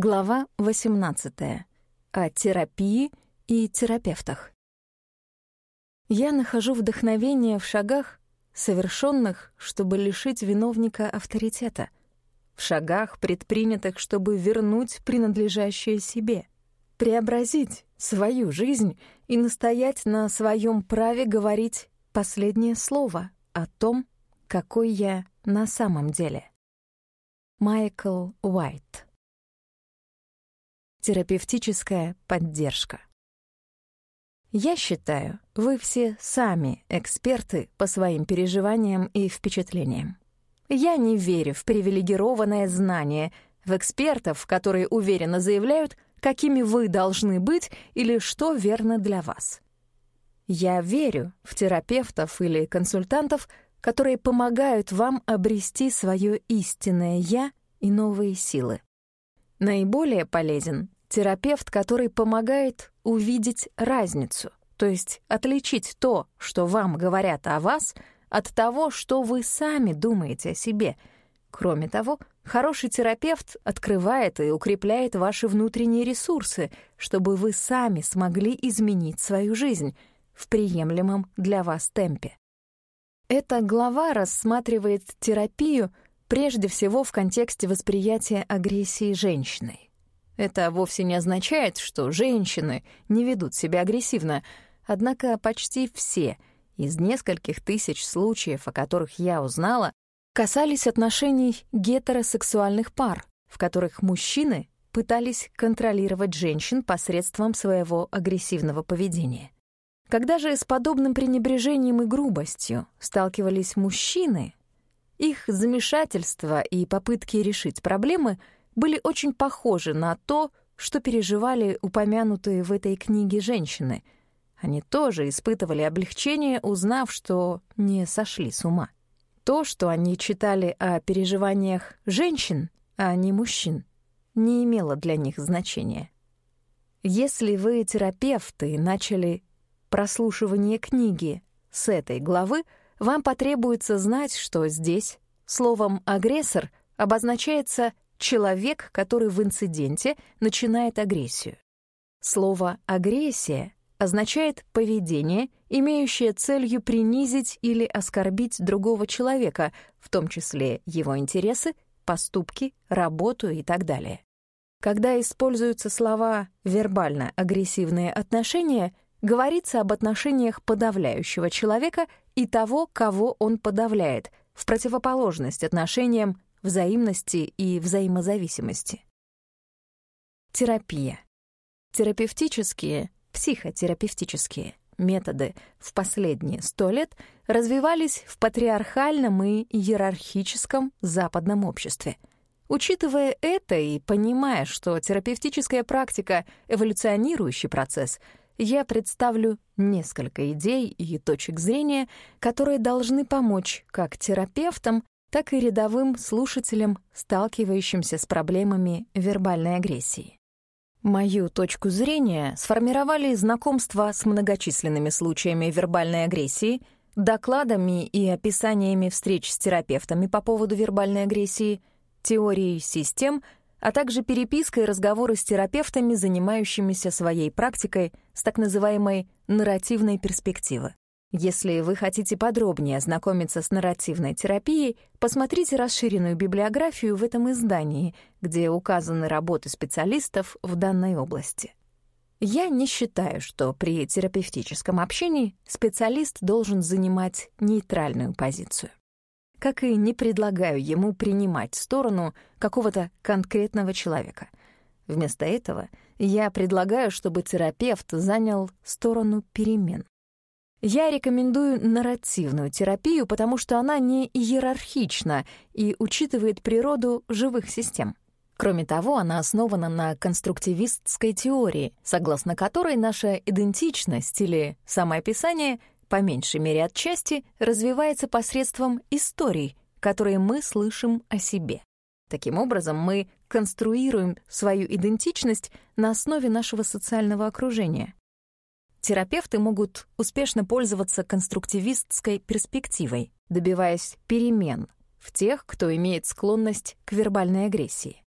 Глава 18. О терапии и терапевтах. Я нахожу вдохновение в шагах, совершенных, чтобы лишить виновника авторитета, в шагах, предпринятых, чтобы вернуть принадлежащее себе, преобразить свою жизнь и настоять на своем праве говорить последнее слово о том, какой я на самом деле. Майкл Уайт Терапевтическая поддержка. Я считаю, вы все сами эксперты по своим переживаниям и впечатлениям. Я не верю в привилегированное знание, в экспертов, которые уверенно заявляют, какими вы должны быть или что верно для вас. Я верю в терапевтов или консультантов, которые помогают вам обрести свое истинное «я» и новые силы. Наиболее полезен терапевт, который помогает увидеть разницу, то есть отличить то, что вам говорят о вас, от того, что вы сами думаете о себе. Кроме того, хороший терапевт открывает и укрепляет ваши внутренние ресурсы, чтобы вы сами смогли изменить свою жизнь в приемлемом для вас темпе. Эта глава рассматривает терапию прежде всего в контексте восприятия агрессии женщиной. Это вовсе не означает, что женщины не ведут себя агрессивно, однако почти все из нескольких тысяч случаев, о которых я узнала, касались отношений гетеросексуальных пар, в которых мужчины пытались контролировать женщин посредством своего агрессивного поведения. Когда же с подобным пренебрежением и грубостью сталкивались мужчины, их замешательство и попытки решить проблемы были очень похожи на то, что переживали упомянутые в этой книге женщины. Они тоже испытывали облегчение, узнав, что не сошли с ума. То, что они читали о переживаниях женщин, а не мужчин, не имело для них значения. Если вы терапевты и начали прослушивание книги с этой главы, вам потребуется знать, что здесь словом «агрессор» обозначается человек, который в инциденте начинает агрессию. Слово «агрессия» означает поведение, имеющее целью принизить или оскорбить другого человека, в том числе его интересы, поступки, работу и так далее. Когда используются слова «вербально-агрессивные отношения», говорится об отношениях подавляющего человека и того, кого он подавляет, в противоположность отношениям взаимности и взаимозависимости. Терапия. Терапевтические, психотерапевтические методы в последние сто лет развивались в патриархальном и иерархическом западном обществе. Учитывая это и понимая, что терапевтическая практика — эволюционирующий процесс — я представлю несколько идей и точек зрения, которые должны помочь как терапевтам, так и рядовым слушателям, сталкивающимся с проблемами вербальной агрессии. Мою точку зрения сформировали знакомства с многочисленными случаями вербальной агрессии, докладами и описаниями встреч с терапевтами по поводу вербальной агрессии, теорией систем — а также переписка и разговоры с терапевтами, занимающимися своей практикой с так называемой нарративной перспективы. Если вы хотите подробнее ознакомиться с нарративной терапией, посмотрите расширенную библиографию в этом издании, где указаны работы специалистов в данной области. Я не считаю, что при терапевтическом общении специалист должен занимать нейтральную позицию как и не предлагаю ему принимать сторону какого-то конкретного человека. Вместо этого я предлагаю, чтобы терапевт занял сторону перемен. Я рекомендую нарративную терапию, потому что она не иерархична и учитывает природу живых систем. Кроме того, она основана на конструктивистской теории, согласно которой наша идентичность или самоописание по меньшей мере отчасти, развивается посредством историй, которые мы слышим о себе. Таким образом, мы конструируем свою идентичность на основе нашего социального окружения. Терапевты могут успешно пользоваться конструктивистской перспективой, добиваясь перемен в тех, кто имеет склонность к вербальной агрессии.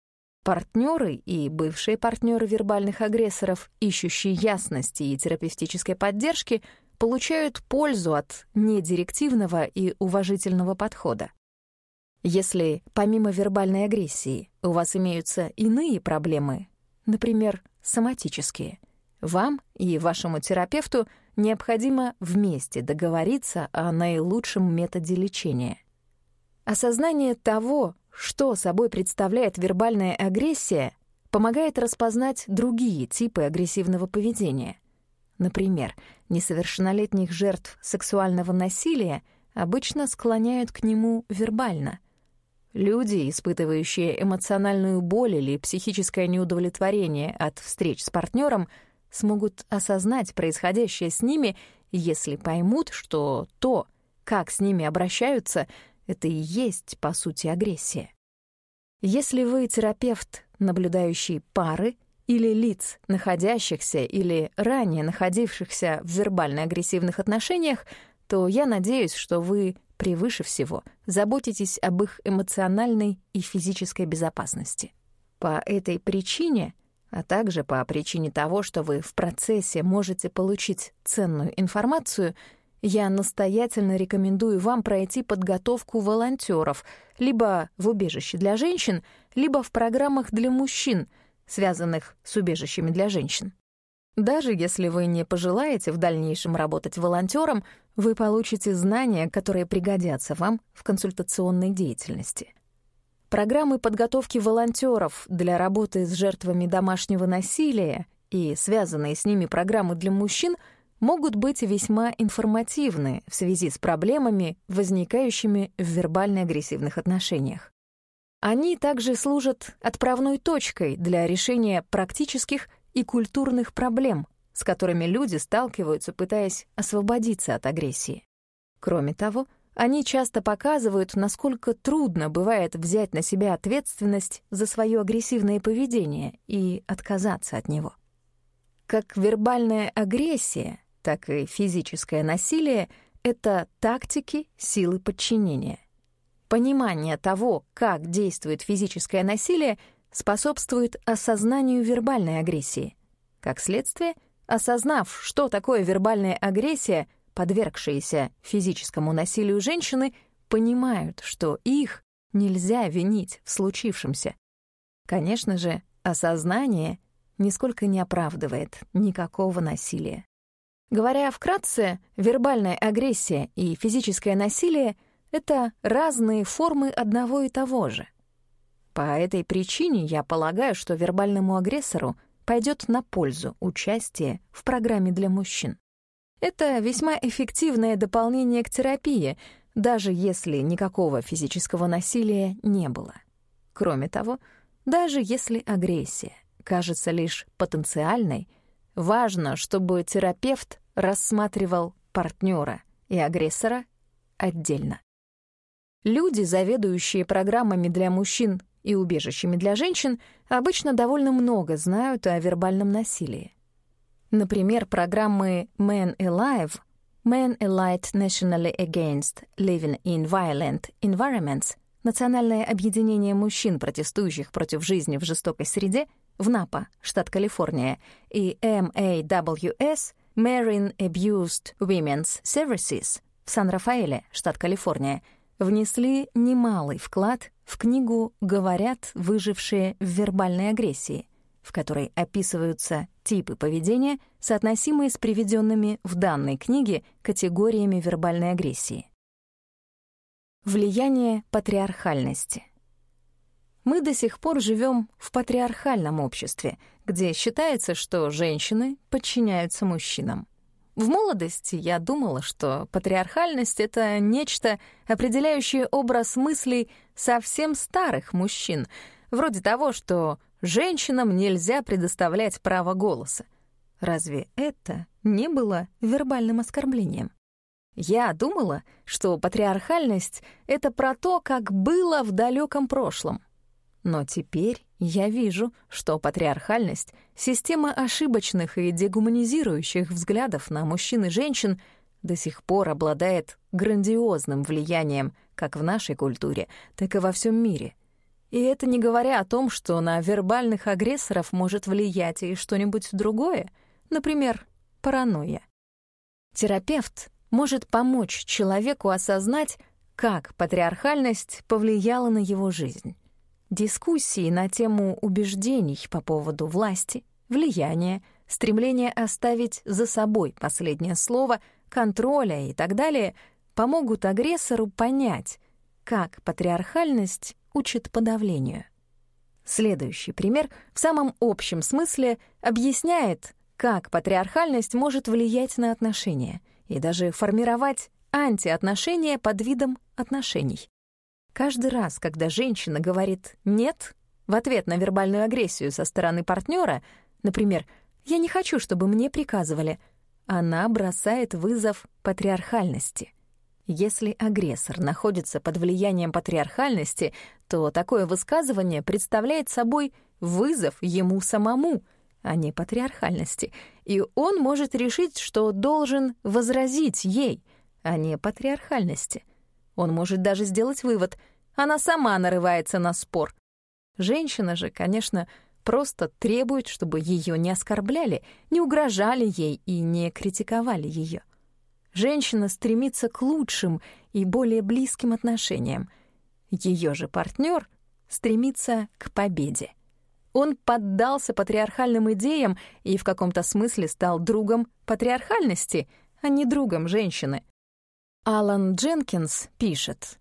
Партнеры и бывшие партнеры вербальных агрессоров, ищущие ясности и терапевтической поддержки, получают пользу от недирективного и уважительного подхода. Если помимо вербальной агрессии у вас имеются иные проблемы, например, соматические, вам и вашему терапевту необходимо вместе договориться о наилучшем методе лечения. Осознание того, что собой представляет вербальная агрессия, помогает распознать другие типы агрессивного поведения. Например, несовершеннолетних жертв сексуального насилия обычно склоняют к нему вербально — Люди, испытывающие эмоциональную боль или психическое неудовлетворение от встреч с партнером, смогут осознать происходящее с ними, если поймут, что то, как с ними обращаются, это и есть, по сути, агрессия. Если вы терапевт, наблюдающий пары или лиц, находящихся или ранее находившихся в вербально-агрессивных отношениях, то я надеюсь, что вы превыше всего заботитесь об их эмоциональной и физической безопасности. По этой причине, а также по причине того, что вы в процессе можете получить ценную информацию, я настоятельно рекомендую вам пройти подготовку волонтеров либо в убежище для женщин, либо в программах для мужчин, связанных с убежищами для женщин. Даже если вы не пожелаете в дальнейшем работать волонтером, вы получите знания, которые пригодятся вам в консультационной деятельности. Программы подготовки волонтеров для работы с жертвами домашнего насилия и связанные с ними программы для мужчин могут быть весьма информативны в связи с проблемами, возникающими в вербально-агрессивных отношениях. Они также служат отправной точкой для решения практических и культурных проблем, с которыми люди сталкиваются, пытаясь освободиться от агрессии. Кроме того, они часто показывают, насколько трудно бывает взять на себя ответственность за свое агрессивное поведение и отказаться от него. Как вербальная агрессия, так и физическое насилие — это тактики силы подчинения. Понимание того, как действует физическое насилие, способствует осознанию вербальной агрессии. Как следствие, осознав, что такое вербальная агрессия, подвергшиеся физическому насилию женщины, понимают, что их нельзя винить в случившемся. Конечно же, осознание нисколько не оправдывает никакого насилия. Говоря вкратце, вербальная агрессия и физическое насилие — это разные формы одного и того же — по этой причине я полагаю, что вербальному агрессору пойдет на пользу участие в программе для мужчин. Это весьма эффективное дополнение к терапии, даже если никакого физического насилия не было. Кроме того, даже если агрессия кажется лишь потенциальной, важно, чтобы терапевт рассматривал партнера и агрессора отдельно. Люди, заведующие программами для мужчин и убежищами для женщин обычно довольно много знают о вербальном насилии. Например, программы Men Alive, Men Allied Nationally Against Living in Violent Environments, Национальное объединение мужчин, протестующих против жизни в жестокой среде, в Напа, штат Калифорния, и MAWS, Marine Abused Women's Services, в Сан-Рафаэле, штат Калифорния — внесли немалый вклад в книгу «Говорят выжившие в вербальной агрессии», в которой описываются типы поведения, соотносимые с приведенными в данной книге категориями вербальной агрессии. Влияние патриархальности. Мы до сих пор живем в патриархальном обществе, где считается, что женщины подчиняются мужчинам. В молодости я думала, что патриархальность — это нечто, определяющее образ мыслей совсем старых мужчин, вроде того, что женщинам нельзя предоставлять право голоса. Разве это не было вербальным оскорблением? Я думала, что патриархальность — это про то, как было в далеком прошлом. Но теперь я вижу, что патриархальность — система ошибочных и дегуманизирующих взглядов на мужчин и женщин до сих пор обладает грандиозным влиянием как в нашей культуре, так и во всем мире. И это не говоря о том, что на вербальных агрессоров может влиять и что-нибудь другое, например, паранойя. Терапевт может помочь человеку осознать, как патриархальность повлияла на его жизнь. Дискуссии на тему убеждений по поводу власти, влияния, стремления оставить за собой последнее слово, контроля и так далее помогут агрессору понять, как патриархальность учит подавлению. Следующий пример в самом общем смысле объясняет, как патриархальность может влиять на отношения и даже формировать антиотношения под видом отношений. Каждый раз, когда женщина говорит «нет» в ответ на вербальную агрессию со стороны партнера, например, «я не хочу, чтобы мне приказывали», она бросает вызов патриархальности. Если агрессор находится под влиянием патриархальности, то такое высказывание представляет собой вызов ему самому, а не патриархальности, и он может решить, что должен возразить ей, а не патриархальности. Он может даже сделать вывод — она сама нарывается на спор. Женщина же, конечно, просто требует, чтобы ее не оскорбляли, не угрожали ей и не критиковали ее. Женщина стремится к лучшим и более близким отношениям. Ее же партнер стремится к победе. Он поддался патриархальным идеям и в каком-то смысле стал другом патриархальности, а не другом женщины. Алан Дженкинс пишет,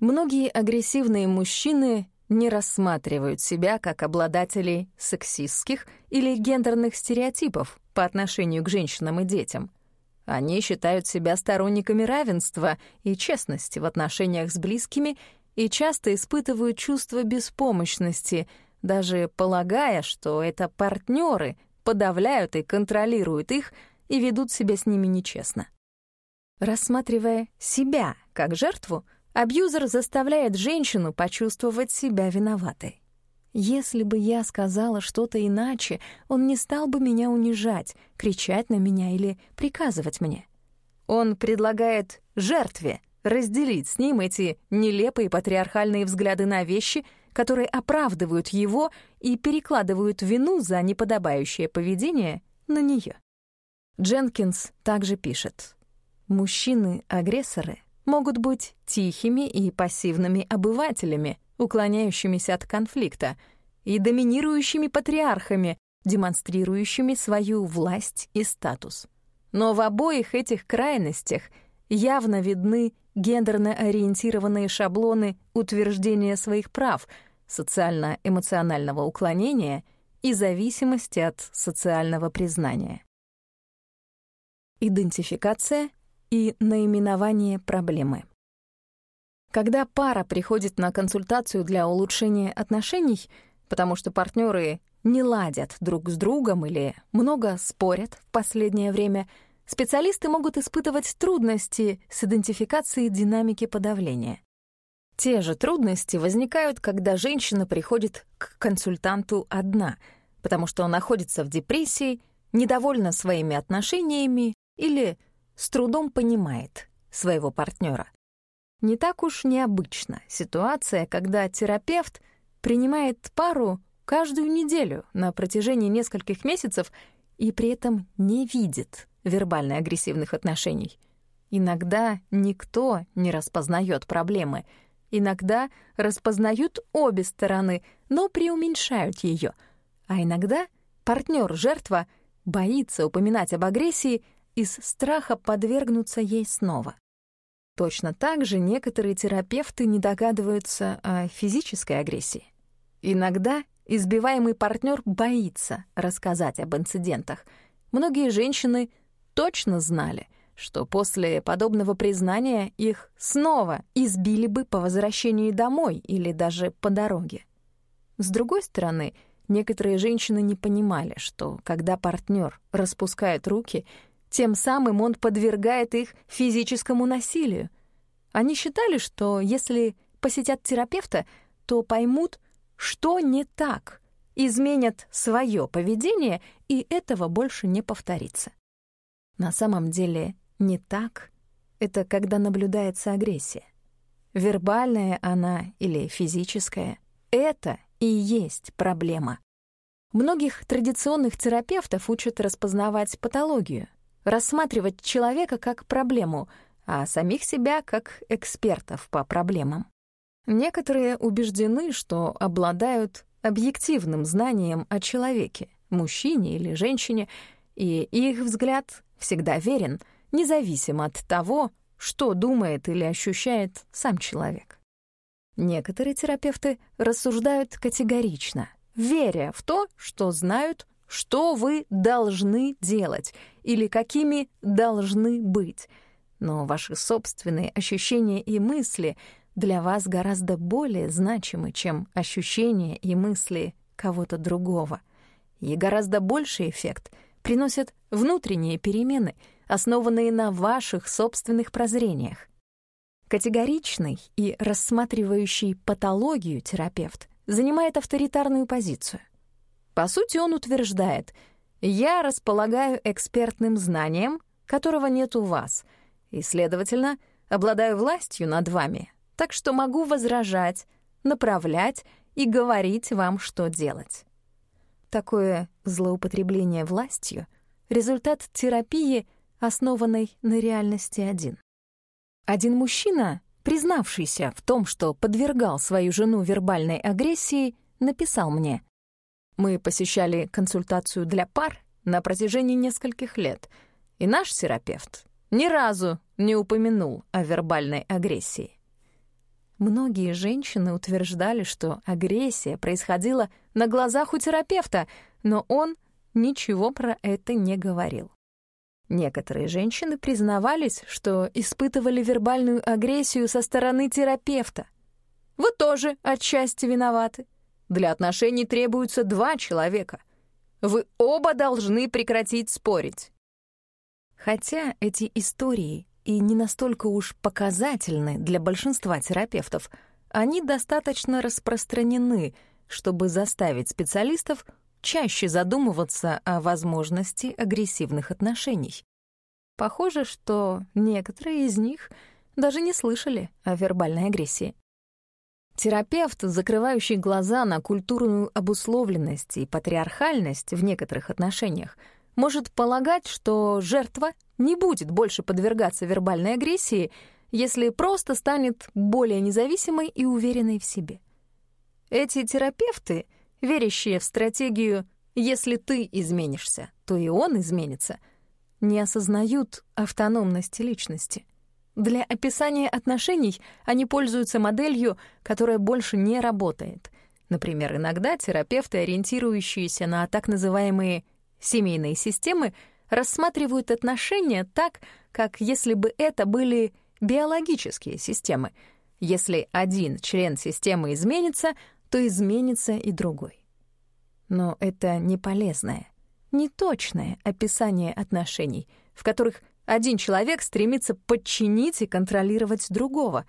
«Многие агрессивные мужчины не рассматривают себя как обладателей сексистских или гендерных стереотипов по отношению к женщинам и детям — они считают себя сторонниками равенства и честности в отношениях с близкими и часто испытывают чувство беспомощности, даже полагая, что это партнеры подавляют и контролируют их и ведут себя с ними нечестно. Рассматривая себя как жертву, абьюзер заставляет женщину почувствовать себя виноватой. Если бы я сказала что-то иначе, он не стал бы меня унижать, кричать на меня или приказывать мне. Он предлагает жертве разделить с ним эти нелепые патриархальные взгляды на вещи, которые оправдывают его и перекладывают вину за неподобающее поведение на нее. Дженкинс также пишет, «Мужчины-агрессоры могут быть тихими и пассивными обывателями, уклоняющимися от конфликта, и доминирующими патриархами, демонстрирующими свою власть и статус. Но в обоих этих крайностях явно видны гендерно ориентированные шаблоны утверждения своих прав, социально-эмоционального уклонения и зависимости от социального признания. Идентификация и наименование проблемы. Когда пара приходит на консультацию для улучшения отношений, потому что партнеры не ладят друг с другом или много спорят в последнее время, специалисты могут испытывать трудности с идентификацией динамики подавления. Те же трудности возникают, когда женщина приходит к консультанту одна, потому что он находится в депрессии, недовольна своими отношениями или с трудом понимает своего партнера. Не так уж необычна ситуация, когда терапевт принимает пару каждую неделю на протяжении нескольких месяцев и при этом не видит вербально агрессивных отношений. Иногда никто не распознает проблемы, иногда распознают обе стороны, но преуменьшают ее, а иногда партнер-жертва боится упоминать об агрессии из страха подвергнуться ей снова. Точно так же некоторые терапевты не догадываются о физической агрессии. Иногда избиваемый партнер боится рассказать об инцидентах. Многие женщины точно знали, что после подобного признания их снова избили бы по возвращении домой или даже по дороге. С другой стороны, некоторые женщины не понимали, что когда партнер распускает руки — тем самым он подвергает их физическому насилию. Они считали, что если посетят терапевта, то поймут, что не так, изменят свое поведение, и этого больше не повторится. На самом деле не так — это когда наблюдается агрессия. Вербальная она или физическая, это и есть проблема. Многих традиционных терапевтов учат распознавать патологию, рассматривать человека как проблему, а самих себя как экспертов по проблемам. Некоторые убеждены, что обладают объективным знанием о человеке, мужчине или женщине, и их взгляд всегда верен, независимо от того, что думает или ощущает сам человек. Некоторые терапевты рассуждают категорично, веря в то, что знают, что вы должны делать или какими должны быть. Но ваши собственные ощущения и мысли для вас гораздо более значимы, чем ощущения и мысли кого-то другого. И гораздо больший эффект приносят внутренние перемены, основанные на ваших собственных прозрениях. Категоричный и рассматривающий патологию терапевт занимает авторитарную позицию. По сути, он утверждает, «Я располагаю экспертным знанием, которого нет у вас, и, следовательно, обладаю властью над вами, так что могу возражать, направлять и говорить вам, что делать. Такое злоупотребление властью — результат терапии, основанной на реальности один. Один мужчина, признавшийся в том, что подвергал свою жену вербальной агрессии, написал мне. «Мы посещали консультацию для пар на протяжении нескольких лет, и наш терапевт ни разу не упомянул о вербальной агрессии. Многие женщины утверждали, что агрессия происходила на глазах у терапевта, но он ничего про это не говорил. Некоторые женщины признавались, что испытывали вербальную агрессию со стороны терапевта. Вы тоже отчасти виноваты. Для отношений требуются два человека. Вы оба должны прекратить спорить. Хотя эти истории и не настолько уж показательны для большинства терапевтов, они достаточно распространены, чтобы заставить специалистов чаще задумываться о возможности агрессивных отношений. Похоже, что некоторые из них даже не слышали о вербальной агрессии. Терапевт, закрывающий глаза на культурную обусловленность и патриархальность в некоторых отношениях, может полагать, что жертва не будет больше подвергаться вербальной агрессии, если просто станет более независимой и уверенной в себе. Эти терапевты, верящие в стратегию «если ты изменишься, то и он изменится», не осознают автономности личности. Для описания отношений они пользуются моделью, которая больше не работает. Например, иногда терапевты, ориентирующиеся на так называемые семейные системы, рассматривают отношения так, как если бы это были биологические системы. Если один член системы изменится, то изменится и другой. Но это не полезное, не точное описание отношений, в которых один человек стремится подчинить и контролировать другого.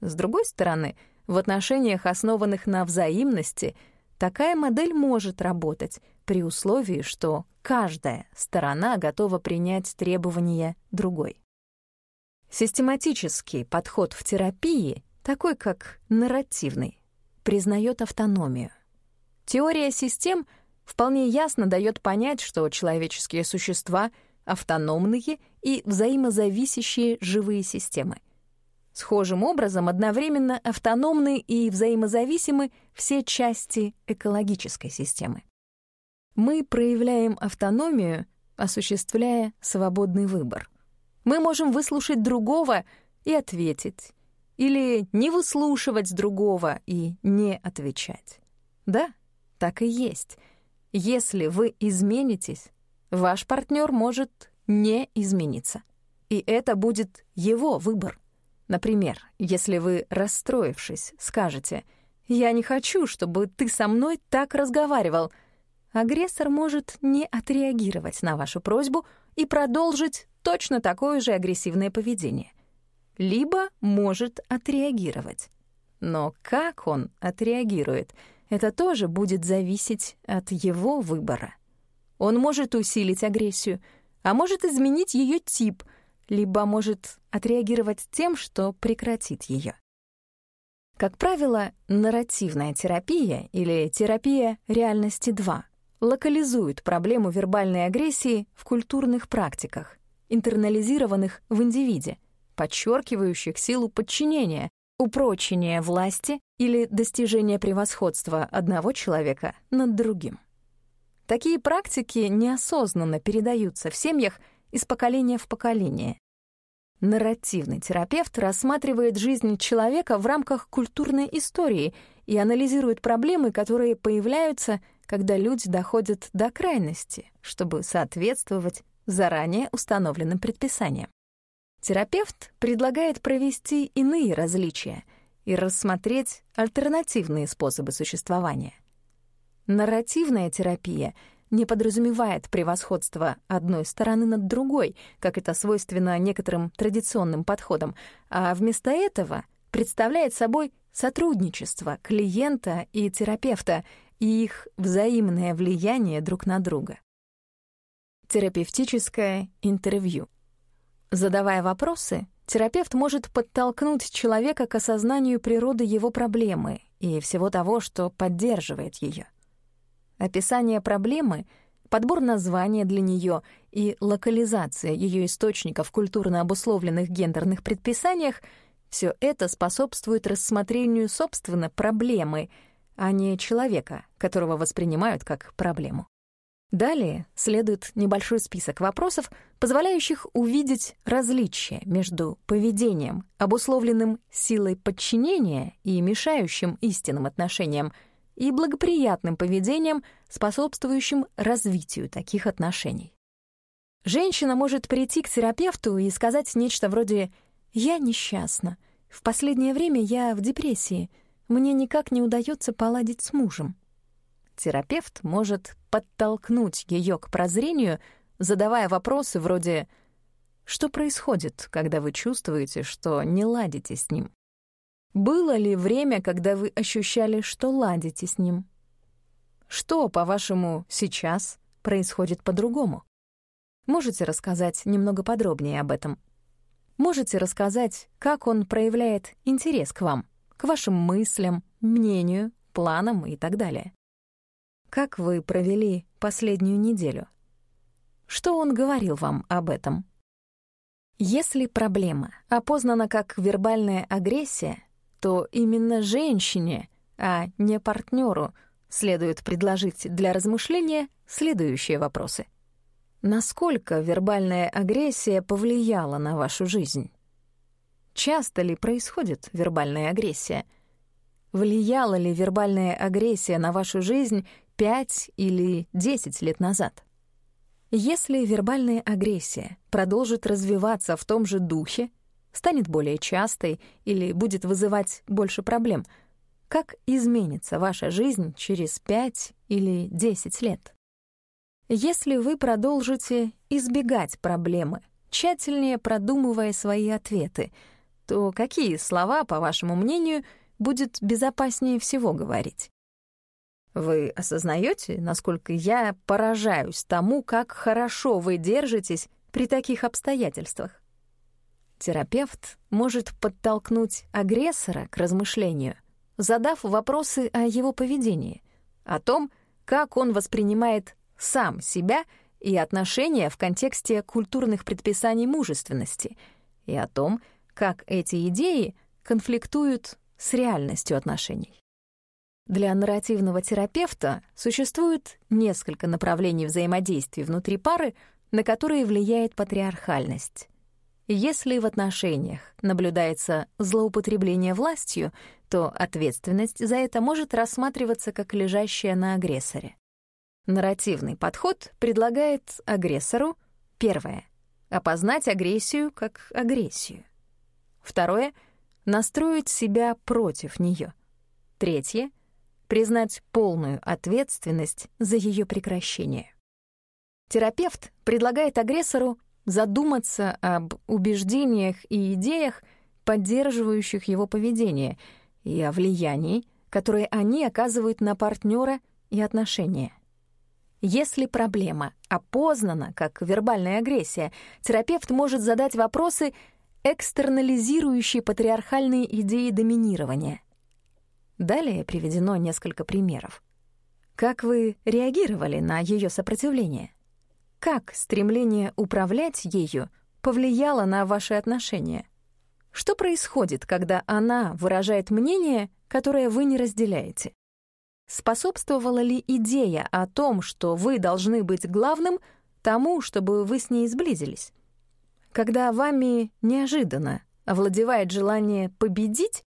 С другой стороны, в отношениях, основанных на взаимности, такая модель может работать при условии, что каждая сторона готова принять требования другой. Систематический подход в терапии, такой как нарративный, признает автономию. Теория систем вполне ясно дает понять, что человеческие существа — автономные и взаимозависящие живые системы. Схожим образом одновременно автономны и взаимозависимы все части экологической системы. Мы проявляем автономию, осуществляя свободный выбор. Мы можем выслушать другого и ответить, или не выслушивать другого и не отвечать. Да, так и есть. Если вы изменитесь, ваш партнер может не измениться. И это будет его выбор. Например, если вы, расстроившись, скажете «Я не хочу, чтобы ты со мной так разговаривал», — агрессор может не отреагировать на вашу просьбу и продолжить точно такое же агрессивное поведение. Либо может отреагировать. Но как он отреагирует, это тоже будет зависеть от его выбора. Он может усилить агрессию, а может изменить ее тип, либо может отреагировать тем, что прекратит ее. Как правило, нарративная терапия или терапия реальности 2 локализует проблему вербальной агрессии в культурных практиках, интернализированных в индивиде, подчеркивающих силу подчинения, упрочения власти или достижения превосходства одного человека над другим. Такие практики неосознанно передаются в семьях из поколения в поколение, Нарративный терапевт рассматривает жизнь человека в рамках культурной истории и анализирует проблемы, которые появляются, когда люди доходят до крайности, чтобы соответствовать заранее установленным предписаниям. Терапевт предлагает провести иные различия и рассмотреть альтернативные способы существования. Нарративная терапия — не подразумевает превосходство одной стороны над другой, как это свойственно некоторым традиционным подходам, а вместо этого представляет собой сотрудничество клиента и терапевта и их взаимное влияние друг на друга. Терапевтическое интервью. Задавая вопросы, терапевт может подтолкнуть человека к осознанию природы его проблемы и всего того, что поддерживает ее. Описание проблемы, подбор названия для нее и локализация ее источника в культурно обусловленных гендерных предписаниях — все это способствует рассмотрению, собственно, проблемы, а не человека, которого воспринимают как проблему. Далее следует небольшой список вопросов, позволяющих увидеть различия между поведением, обусловленным силой подчинения и мешающим истинным отношениям, и благоприятным поведением, способствующим развитию таких отношений. Женщина может прийти к терапевту и сказать нечто вроде «Я несчастна. В последнее время я в депрессии. Мне никак не удается поладить с мужем». Терапевт может подтолкнуть ее к прозрению, задавая вопросы вроде «Что происходит, когда вы чувствуете, что не ладите с ним?» Было ли время, когда вы ощущали, что ладите с ним? Что, по-вашему, сейчас происходит по-другому? Можете рассказать немного подробнее об этом? Можете рассказать, как он проявляет интерес к вам, к вашим мыслям, мнению, планам и так далее? Как вы провели последнюю неделю? Что он говорил вам об этом? Если проблема опознана как вербальная агрессия, то именно женщине, а не партнеру, следует предложить для размышления следующие вопросы. Насколько вербальная агрессия повлияла на вашу жизнь? Часто ли происходит вербальная агрессия? Влияла ли вербальная агрессия на вашу жизнь 5 или 10 лет назад? Если вербальная агрессия продолжит развиваться в том же духе, станет более частой или будет вызывать больше проблем. Как изменится ваша жизнь через 5 или 10 лет? Если вы продолжите избегать проблемы, тщательнее продумывая свои ответы, то какие слова, по вашему мнению, будет безопаснее всего говорить? Вы осознаете, насколько я поражаюсь тому, как хорошо вы держитесь при таких обстоятельствах? Терапевт может подтолкнуть агрессора к размышлению, задав вопросы о его поведении, о том, как он воспринимает сам себя и отношения в контексте культурных предписаний мужественности, и о том, как эти идеи конфликтуют с реальностью отношений. Для нарративного терапевта существует несколько направлений взаимодействия внутри пары, на которые влияет патриархальность. Если в отношениях наблюдается злоупотребление властью, то ответственность за это может рассматриваться как лежащая на агрессоре. Нарративный подход предлагает агрессору первое — опознать агрессию как агрессию. Второе — настроить себя против нее. Третье — признать полную ответственность за ее прекращение. Терапевт предлагает агрессору задуматься об убеждениях и идеях, поддерживающих его поведение, и о влиянии, которое они оказывают на партнера и отношения. Если проблема опознана как вербальная агрессия, терапевт может задать вопросы, экстернализирующие патриархальные идеи доминирования. Далее приведено несколько примеров. Как вы реагировали на ее сопротивление? Как стремление управлять ею повлияло на ваши отношения? Что происходит, когда она выражает мнение, которое вы не разделяете? Способствовала ли идея о том, что вы должны быть главным, тому, чтобы вы с ней сблизились? Когда вами неожиданно овладевает желание победить,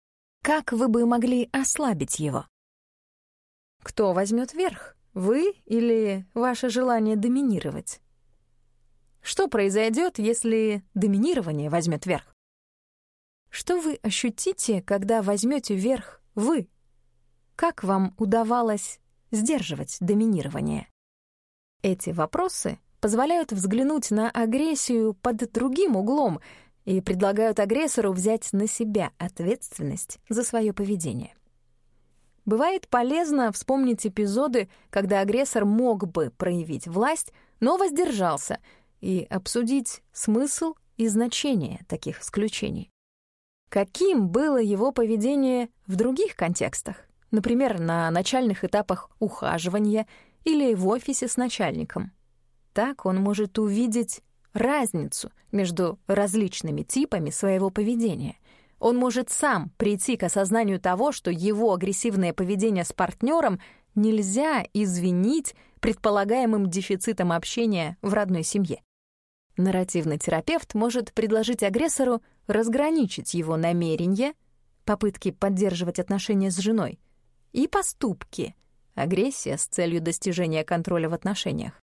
как вы бы могли ослабить его? Кто возьмет верх, вы или ваше желание доминировать? Что произойдет, если доминирование возьмет верх? Что вы ощутите, когда возьмете верх вы? Как вам удавалось сдерживать доминирование? Эти вопросы позволяют взглянуть на агрессию под другим углом и предлагают агрессору взять на себя ответственность за свое поведение. Бывает полезно вспомнить эпизоды, когда агрессор мог бы проявить власть, но воздержался, и обсудить смысл и значение таких исключений. Каким было его поведение в других контекстах, например, на начальных этапах ухаживания или в офисе с начальником? Так он может увидеть разницу между различными типами своего поведения. Он может сам прийти к осознанию того, что его агрессивное поведение с партнером нельзя извинить предполагаемым дефицитом общения в родной семье. Нарративный терапевт может предложить агрессору разграничить его намерения, попытки поддерживать отношения с женой, и поступки, агрессия с целью достижения контроля в отношениях.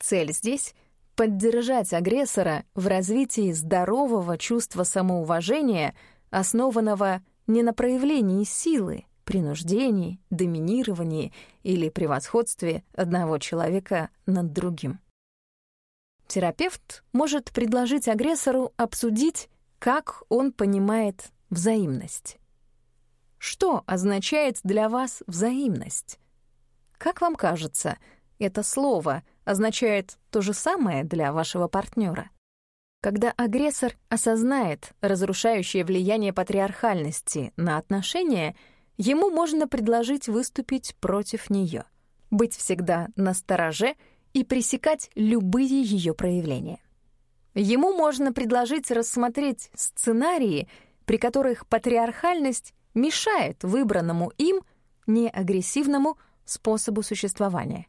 Цель здесь — поддержать агрессора в развитии здорового чувства самоуважения, основанного не на проявлении силы, принуждении, доминировании или превосходстве одного человека над другим. Терапевт может предложить агрессору обсудить, как он понимает взаимность. Что означает для вас взаимность? Как вам кажется, это слово означает то же самое для вашего партнера? Когда агрессор осознает разрушающее влияние патриархальности на отношения, ему можно предложить выступить против нее, быть всегда на стороже и пресекать любые ее проявления. Ему можно предложить рассмотреть сценарии, при которых патриархальность мешает выбранному им неагрессивному способу существования.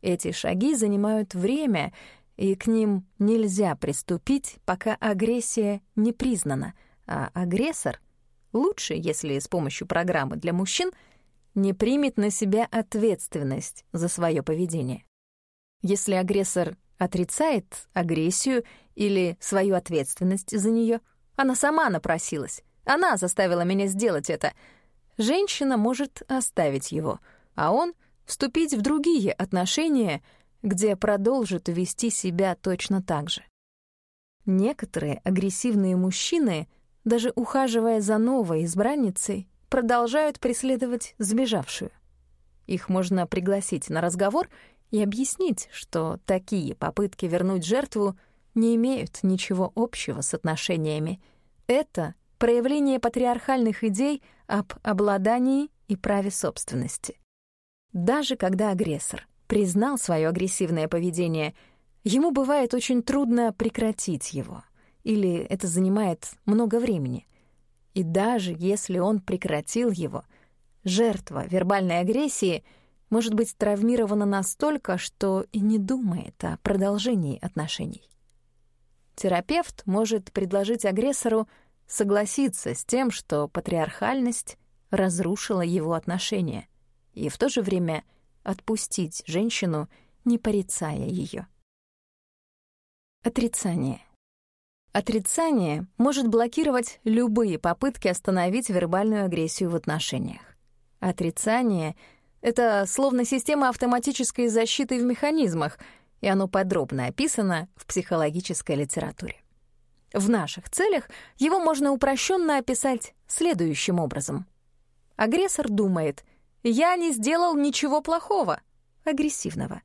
Эти шаги занимают время, и к ним нельзя приступить, пока агрессия не признана, а агрессор, лучше, если с помощью программы для мужчин, не примет на себя ответственность за свое поведение. Если агрессор отрицает агрессию или свою ответственность за нее, она сама напросилась, она заставила меня сделать это, женщина может оставить его, а он вступить в другие отношения, где продолжит вести себя точно так же. Некоторые агрессивные мужчины, даже ухаживая за новой избранницей, продолжают преследовать сбежавшую. Их можно пригласить на разговор — и объяснить, что такие попытки вернуть жертву не имеют ничего общего с отношениями. Это проявление патриархальных идей об обладании и праве собственности. Даже когда агрессор признал свое агрессивное поведение, ему бывает очень трудно прекратить его, или это занимает много времени. И даже если он прекратил его, жертва вербальной агрессии — может быть травмирована настолько, что и не думает о продолжении отношений. Терапевт может предложить агрессору согласиться с тем, что патриархальность разрушила его отношения, и в то же время отпустить женщину, не порицая ее. Отрицание. Отрицание может блокировать любые попытки остановить вербальную агрессию в отношениях. Отрицание — это словно система автоматической защиты в механизмах, и оно подробно описано в психологической литературе. В наших целях его можно упрощенно описать следующим образом. Агрессор думает «я не сделал ничего плохого», агрессивного,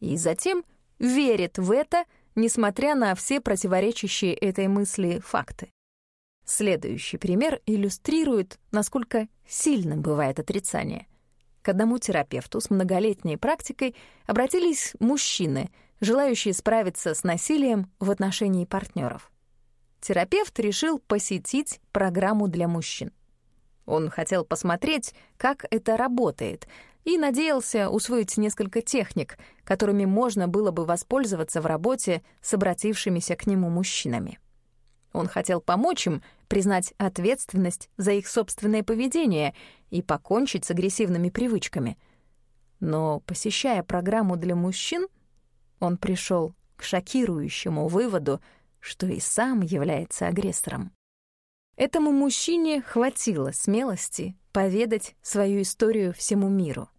и затем верит в это, несмотря на все противоречащие этой мысли факты. Следующий пример иллюстрирует, насколько сильным бывает отрицание. К одному терапевту с многолетней практикой обратились мужчины, желающие справиться с насилием в отношении партнеров. Терапевт решил посетить программу для мужчин. Он хотел посмотреть, как это работает, и надеялся усвоить несколько техник, которыми можно было бы воспользоваться в работе с обратившимися к нему мужчинами. Он хотел помочь им признать ответственность за их собственное поведение и покончить с агрессивными привычками. Но, посещая программу для мужчин, он пришел к шокирующему выводу, что и сам является агрессором. Этому мужчине хватило смелости поведать свою историю всему миру.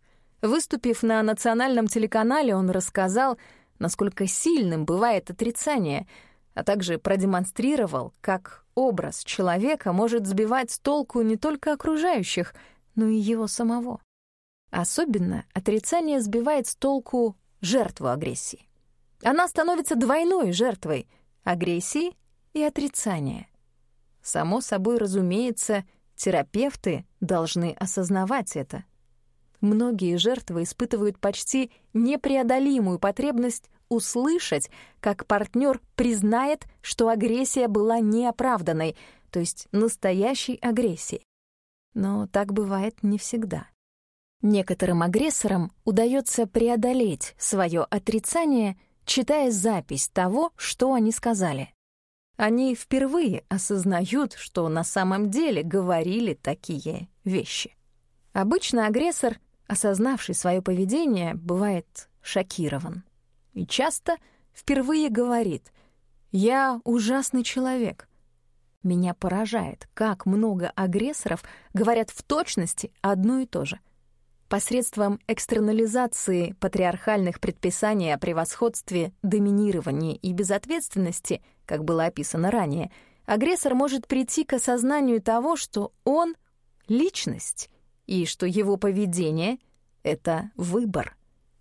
Выступив на национальном телеканале, он рассказал, насколько сильным бывает отрицание, а также продемонстрировал, как образ человека может сбивать с толку не только окружающих, но и его самого. Особенно отрицание сбивает с толку жертву агрессии. Она становится двойной жертвой — агрессии и отрицания. Само собой разумеется, терапевты должны осознавать это. Многие жертвы испытывают почти непреодолимую потребность услышать, как партнер признает, что агрессия была неоправданной, то есть настоящей агрессией. Но так бывает не всегда. Некоторым агрессорам удается преодолеть свое отрицание, читая запись того, что они сказали. Они впервые осознают, что на самом деле говорили такие вещи. Обычно агрессор, осознавший свое поведение, бывает шокирован. И часто впервые говорит «Я ужасный человек». Меня поражает, как много агрессоров говорят в точности одно и то же — Посредством экстернализации патриархальных предписаний о превосходстве, доминировании и безответственности, как было описано ранее, агрессор может прийти к осознанию того, что он — личность, и что его поведение — это выбор.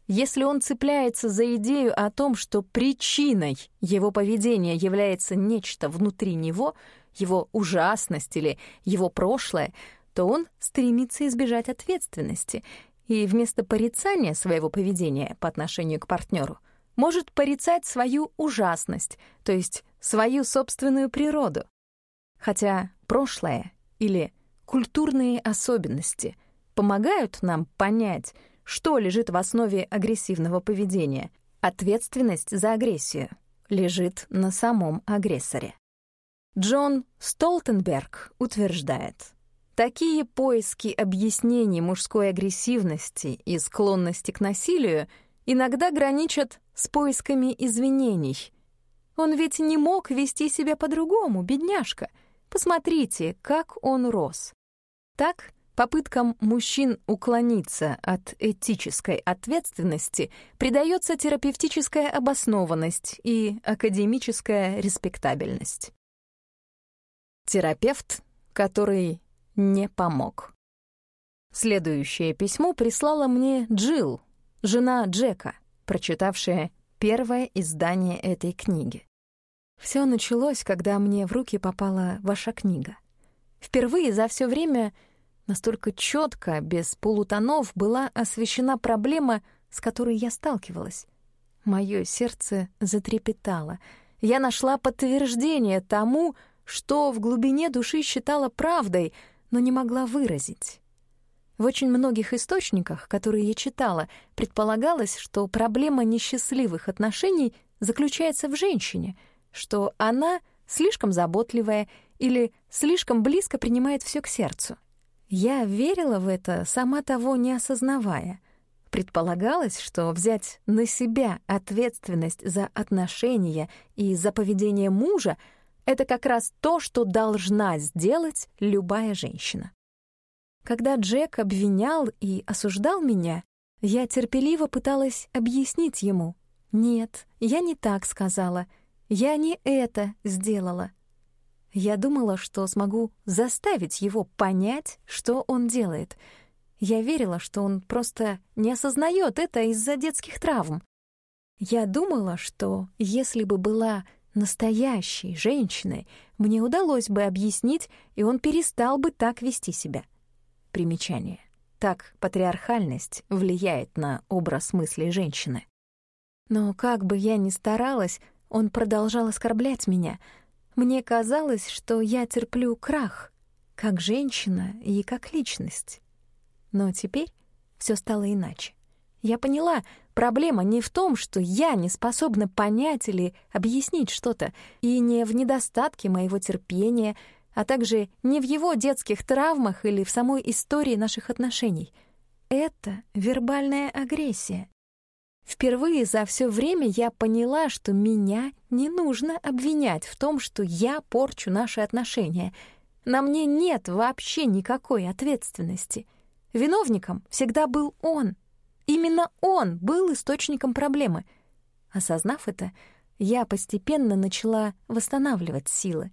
Если он цепляется за идею о том, что причиной его поведения является нечто внутри него, его ужасность или его прошлое — то он стремится избежать ответственности и вместо порицания своего поведения по отношению к партнеру может порицать свою ужасность, то есть свою собственную природу. Хотя прошлое или культурные особенности помогают нам понять, что лежит в основе агрессивного поведения. Ответственность за агрессию лежит на самом агрессоре. Джон Столтенберг утверждает, Такие поиски объяснений мужской агрессивности и склонности к насилию иногда граничат с поисками извинений. Он ведь не мог вести себя по-другому, бедняжка. Посмотрите, как он рос. Так, попыткам мужчин уклониться от этической ответственности придается терапевтическая обоснованность и академическая респектабельность. Терапевт, который не помог. Следующее письмо прислала мне Джилл, жена Джека, прочитавшая первое издание этой книги. Все началось, когда мне в руки попала ваша книга. Впервые за все время настолько четко, без полутонов, была освещена проблема, с которой я сталкивалась. Мое сердце затрепетало. Я нашла подтверждение тому, что в глубине души считала правдой — но не могла выразить. В очень многих источниках, которые я читала, предполагалось, что проблема несчастливых отношений заключается в женщине, что она слишком заботливая или слишком близко принимает все к сердцу. Я верила в это, сама того не осознавая. Предполагалось, что взять на себя ответственность за отношения и за поведение мужа — это как раз то, что должна сделать любая женщина. Когда Джек обвинял и осуждал меня, я терпеливо пыталась объяснить ему. «Нет, я не так сказала. Я не это сделала». Я думала, что смогу заставить его понять, что он делает. Я верила, что он просто не осознает это из-за детских травм. Я думала, что если бы была настоящей женщиной, мне удалось бы объяснить, и он перестал бы так вести себя. Примечание. Так патриархальность влияет на образ мыслей женщины. Но как бы я ни старалась, он продолжал оскорблять меня. Мне казалось, что я терплю крах, как женщина и как личность. Но теперь все стало иначе. Я поняла, проблема не в том, что я не способна понять или объяснить что-то, и не в недостатке моего терпения, а также не в его детских травмах или в самой истории наших отношений. Это вербальная агрессия. Впервые за все время я поняла, что меня не нужно обвинять в том, что я порчу наши отношения. На мне нет вообще никакой ответственности. Виновником всегда был он. Именно он был источником проблемы. Осознав это, я постепенно начала восстанавливать силы.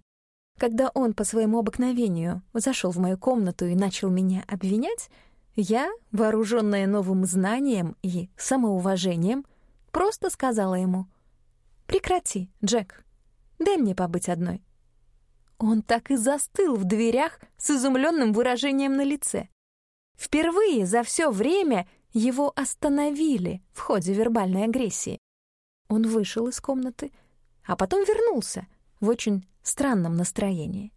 Когда он по своему обыкновению зашел в мою комнату и начал меня обвинять, я, вооруженная новым знанием и самоуважением, просто сказала ему «Прекрати, Джек, дай мне побыть одной». Он так и застыл в дверях с изумленным выражением на лице. Впервые за все время его остановили в ходе вербальной агрессии. Он вышел из комнаты, а потом вернулся в очень странном настроении.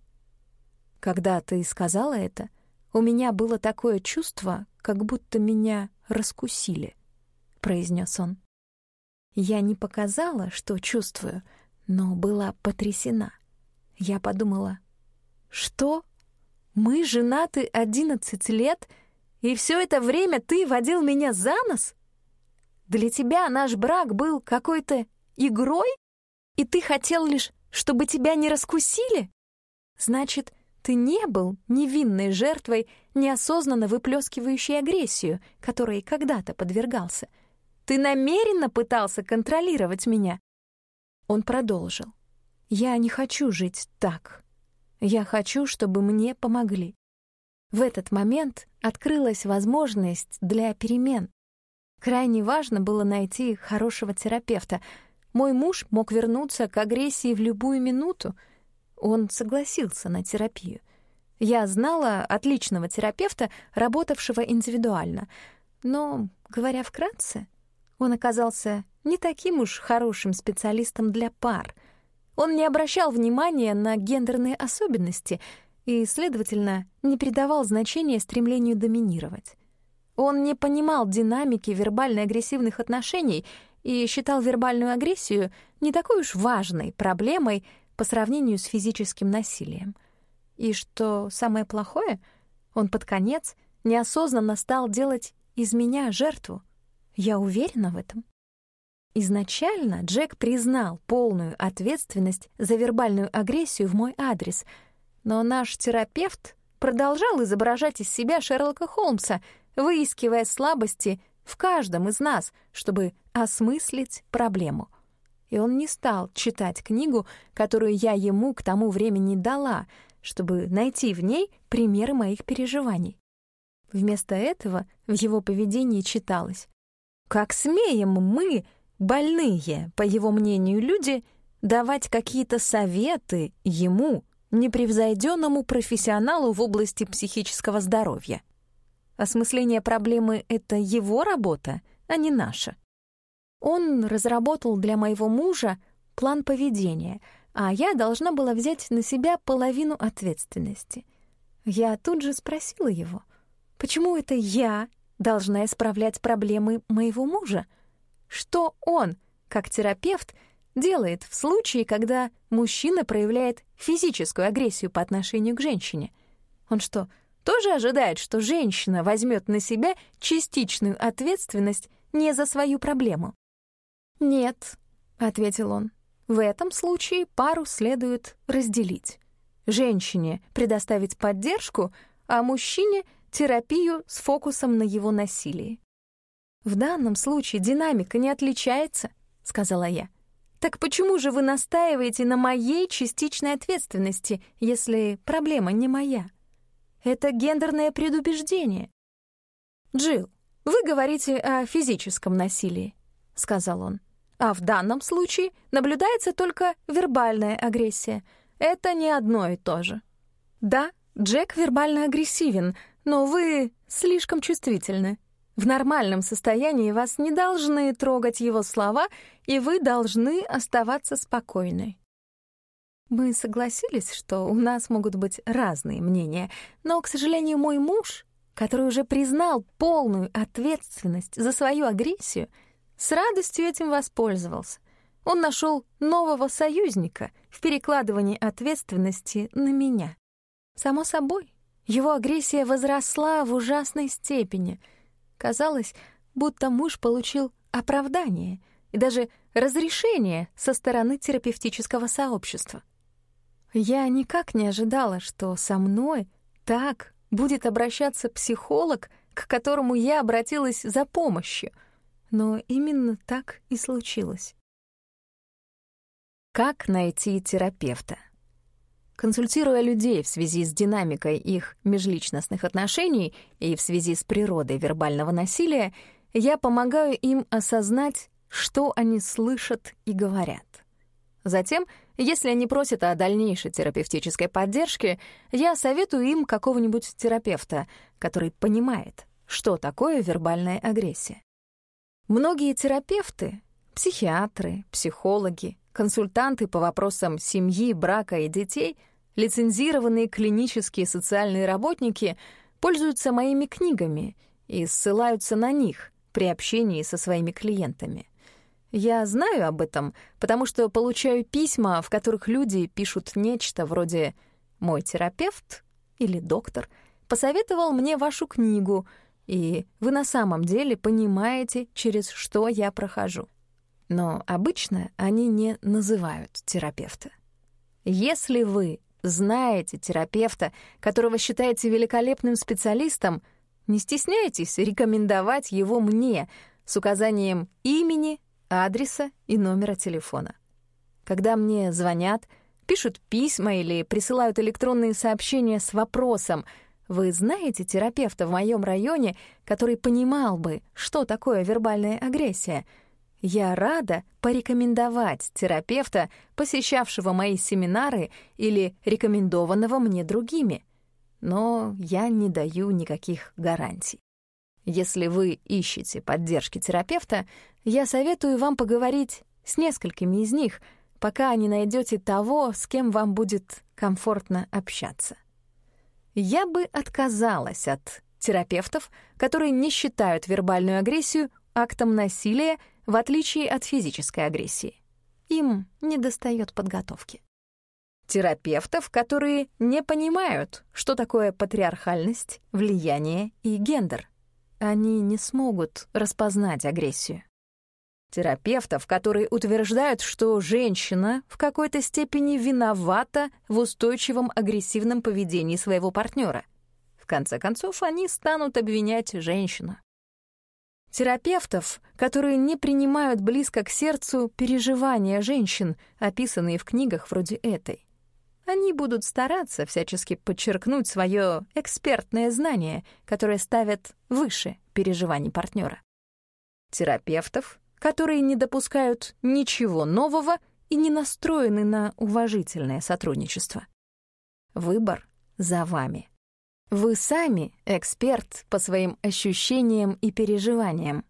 Когда ты сказала это — у меня было такое чувство, как будто меня раскусили, произнес он. Я не показала, что чувствую, но была потрясена. Я подумала, что? Мы женаты одиннадцать лет, и все это время ты водил меня за нос? Для тебя наш брак был какой-то игрой, и ты хотел лишь, чтобы тебя не раскусили? Значит, ты не был невинной жертвой, неосознанно выплескивающей агрессию, которой когда-то подвергался. Ты намеренно пытался контролировать меня. Он продолжил. Я не хочу жить так. Я хочу, чтобы мне помогли. В этот момент открылась возможность для перемен. Крайне важно было найти хорошего терапевта. Мой муж мог вернуться к агрессии в любую минуту — он согласился на терапию. Я знала отличного терапевта, работавшего индивидуально. Но, говоря вкратце, он оказался не таким уж хорошим специалистом для пар. Он не обращал внимания на гендерные особенности и, следовательно, не придавал значения стремлению доминировать. Он не понимал динамики вербально-агрессивных отношений и считал вербальную агрессию не такой уж важной проблемой, по сравнению с физическим насилием. И что самое плохое, он под конец неосознанно стал делать из меня жертву. Я уверена в этом. Изначально Джек признал полную ответственность за вербальную агрессию в мой адрес, но наш терапевт продолжал изображать из себя Шерлока Холмса, выискивая слабости в каждом из нас, чтобы осмыслить проблему — и он не стал читать книгу, которую я ему к тому времени дала, чтобы найти в ней примеры моих переживаний. Вместо этого в его поведении читалось «Как смеем мы, больные, по его мнению люди, давать какие-то советы ему, непревзойденному профессионалу в области психического здоровья? Осмысление проблемы — это его работа, а не наша. Он разработал для моего мужа план поведения, а я должна была взять на себя половину ответственности. Я тут же спросила его, почему это я должна исправлять проблемы моего мужа? Что он, как терапевт, делает в случае, когда мужчина проявляет физическую агрессию по отношению к женщине? Он что, тоже ожидает, что женщина возьмет на себя частичную ответственность не за свою проблему? «Нет», — ответил он. «В этом случае пару следует разделить. Женщине предоставить поддержку, а мужчине — терапию с фокусом на его насилии». «В данном случае динамика не отличается», — сказала я. «Так почему же вы настаиваете на моей частичной ответственности, если проблема не моя? Это гендерное предубеждение». «Джилл, вы говорите о физическом насилии», — сказал он. А в данном случае наблюдается только вербальная агрессия. Это не одно и то же. Да, Джек вербально агрессивен, но вы слишком чувствительны. В нормальном состоянии вас не должны трогать его слова, и вы должны оставаться спокойной. Мы согласились, что у нас могут быть разные мнения, но, к сожалению, мой муж, который уже признал полную ответственность за свою агрессию, с радостью этим воспользовался. Он нашел нового союзника в перекладывании ответственности на меня. Само собой, его агрессия возросла в ужасной степени. Казалось, будто муж получил оправдание и даже разрешение со стороны терапевтического сообщества. Я никак не ожидала, что со мной так будет обращаться психолог, к которому я обратилась за помощью. Но именно так и случилось. Как найти терапевта? Консультируя людей в связи с динамикой их межличностных отношений и в связи с природой вербального насилия, я помогаю им осознать, что они слышат и говорят. Затем если они просят о дальнейшей терапевтической поддержке, я советую им какого-нибудь терапевта, который понимает, что такое вербальная агрессия. Многие терапевты — психиатры, психологи, консультанты по вопросам семьи, брака и детей, лицензированные клинические социальные работники пользуются моими книгами и ссылаются на них при общении со своими клиентами. Я знаю об этом, потому что получаю письма, в которых люди пишут нечто вроде «Мой терапевт» или «Доктор» посоветовал мне вашу книгу, и вы на самом деле понимаете, через что я прохожу. Но обычно они не называют терапевта. Если вы знаете терапевта, которого считаете великолепным специалистом, не стесняйтесь рекомендовать его мне с указанием имени, адреса и номера телефона. Когда мне звонят, пишут письма или присылают электронные сообщения с вопросом «Вы знаете терапевта в моем районе, который понимал бы, что такое вербальная агрессия?» Я рада порекомендовать терапевта, посещавшего мои семинары или рекомендованного мне другими. Но я не даю никаких гарантий. Если вы ищете поддержки терапевта, я советую вам поговорить с несколькими из них, пока не найдете того, с кем вам будет комфортно общаться. Я бы отказалась от терапевтов, которые не считают вербальную агрессию актом насилия, в отличие от физической агрессии. Им недостает подготовки. Терапевтов, которые не понимают, что такое патриархальность, влияние и гендер они не смогут распознать агрессию. Терапевтов, которые утверждают, что женщина в какой-то степени виновата в устойчивом агрессивном поведении своего партнера. В конце концов, они станут обвинять женщину. Терапевтов, которые не принимают близко к сердцу переживания женщин, описанные в книгах вроде этой. Они будут стараться всячески подчеркнуть свое экспертное знание, которое ставят выше переживаний партнера. Терапевтов, которые не допускают ничего нового и не настроены на уважительное сотрудничество. Выбор за вами. Вы сами эксперт по своим ощущениям и переживаниям.